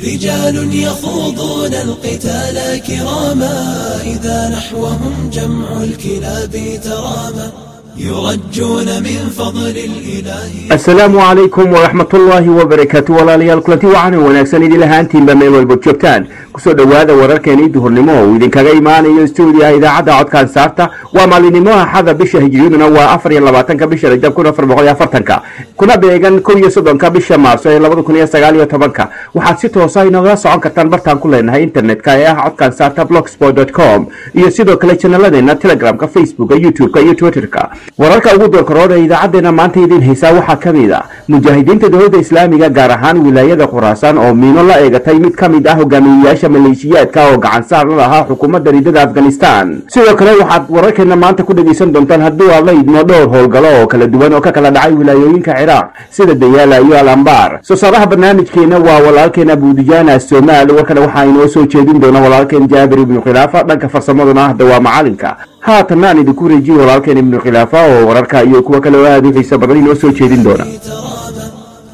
رجال يخوضون القتال كراما إذا نحوهم جمع الكلاب تراما. يرجون من فضل الإله. السلام عليكم ورحمة الله وبركاته. ولا ليال كلتي وعنو ونكسن إلى هانتين بميل والبوتشوبتان ku soo dhowaada wararkeenii duhurnimo. Uu idinkaga imaanayo stuudiyaha idaacadda codkaan saarta. Waa maalinimo axada bisha hijriyaduna waa afar iyo labaatanka bisha rajab kun afar boqol iyo afartanka. Kuna beegan kow iyo soddonka bisha maarso ee labada kun iyo sagaal iyo tobanka. Waxaad si toosa inooga socon kartaan bartaan ku leenahay internetka ee ah codkaan saarta blogsport com iyo sidoo kale janaladeena telegramka facebooka youtube-ka iyo twitterka. Wararka ugu doorkarooda ee idaacadeena maanta idiin haysaa waxaa ka mid a mujaahidiinta dowladda islaamiga gaar ahaan wilaayada khuraasaan oo miino la eegatay. Mid ka mid ah hogaamiyeyaasha howlgasha maleeshiyaadka oo gacan saarla lahaa xukuumadda riidada afghanistan. Sidoo kale waxaad wararkeenna maanta ku dhegaysan doontaan hadduu aad la idmo dhowr howlgalo oo kala duwan oo ka kala dhacay wilaayooyinka ciraaq sida dayaala iyo al ambaar soo saaraha barnaamijkeena waa walaalkeena buudiyaana soomaali. Warkana waxaa inoo soo jeedin doona walaalkeen jaabir ibnu khilaafa. Dhanka farsamaduna ahda waa macalinka. Haatanna aan idinku wareejiyo walaalkeen ibnu khilaafa oo wararka iyo kuwa kale oo aad u xiisa badan inoo soo jeedin doona.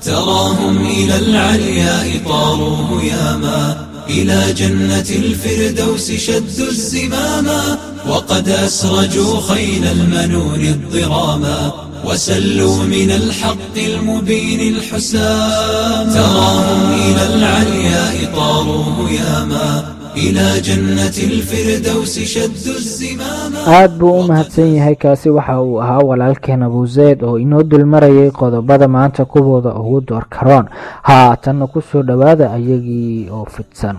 تراهم إلى العلياء طاروا هياما إلى جنة الفردوس شدوا الزماما وقد أسرجوا خيل المنون الضراما وسلوا من الحق المبين الحسام. تراهم إلى العلياء طاروا هياما ilaa jannati buu u mahadsan yahay kaasi waxa uu ahaa walaalkeen abuuseyd oo inoo dulmarayay qodobada maanta kuwooda ugu door karoon. Haatanna ku soo dhowaada ayagii oo fidsan.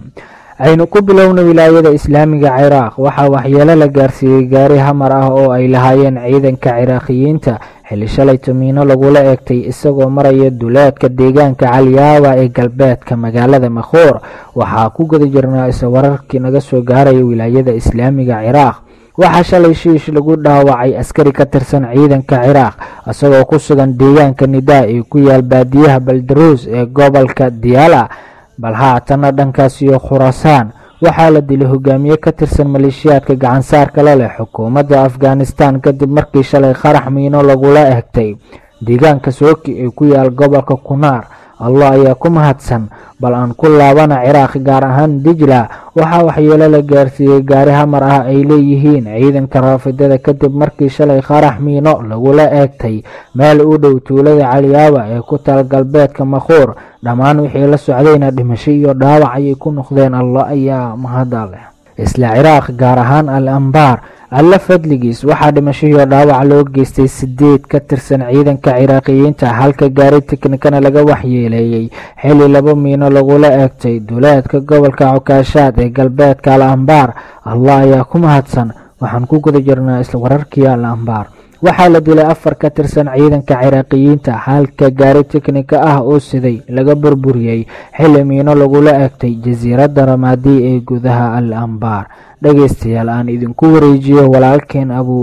Aynu ku bilowna wilaayada islaamiga ciraaq. Waxaa waxyeelo la gaarsiiyey gaari hamar ah oo ay lahaayeen ciidanka ciraaqiyiinta xilli shalay tamiino lagula eegtay isagoo maraya duleedka deegaanka caliyaawa ee galbeedka magaalada makhuur waxaa ku guda jirnaa isa wararkii naga soo gaaraya wilaayada islaamiga ciraaq. Waxaa shalay shiish lagu dhaawacay askari ka tirsan ciidanka ciraaq isagoo ku sugan deegaanka nidaa ee ku yaal baadiyaha baldaruus ee gobolka diyaala bal haatanna dhankaas iyo khurasaan waxaa la dilay hogaamiye ka tirsan maleeshiyaadka gacansaarka la leh xukuumadda afghanistan kadib markii shalay qarax miino lagula egtay deegaanka sooki ee ku yaal gobolka kunaar allah ayaa ku mahadsan bal aan ku laabana ciraaq gaar ahaan dijla. Waxaa waxyeelo la gaarsiiyey gaari hamar ah ay leeyihiin ciidanka raafidada kadib markii shalay qarax miino lagula eegtay. Meel u dhow tuulada caliyaawa ee ku taal galbeedka makhuur dhammaan wixii la socdayna dhimasho iyo dhaawac ayay ku noqdeen allah ayaa mahada leh isla ciraaq gaar ahaan al ambaar alla fadligiis waxaa dhimashohiyo dhaawac loo geystay sideed ka tirsan ciidanka ciraaqiyiinta halka gaari tiknikana laga waxyeeleeyey xili laba miino lagula eegtay duleedka gobolka cukaashaad ee galbeedka al ambaar. Allah ayaa ku mahadsan waxaan ku guda jirnaa isla wararkii al ambaar waxaa la dilay afar ka tirsan ciidanka ciraaqiyiinta halka gaari tiknika ah oo siday laga burburiyey xili miino lagula egtay jasiiradda ramaadi ee gudaha al ambaar dhegaystayaal aan idinku wareejiyo walaalkeen abu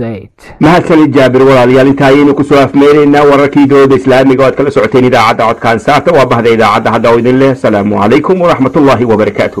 zayd. Mahadsanid jaabir walaalayaal inta ayaynu ku soo afmeynaynaa wararkii dowladda islaamiga oo aad kala socoteen idaacadda codkaan saarta waa bahda idaacadda hadda oo idin leh. Asalaamu calaykum waraxmatullaahi wabarakaatu